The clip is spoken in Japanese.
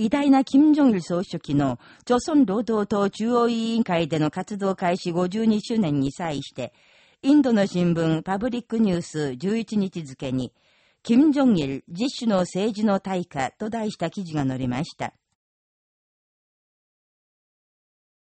偉大な金正日総書記の、朝鮮労働党中央委員会での活動開始52周年に際して、インドの新聞パブリックニュース11日付に、金正日実種の政治の対価と題した記事が載りました。